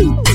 Ooh.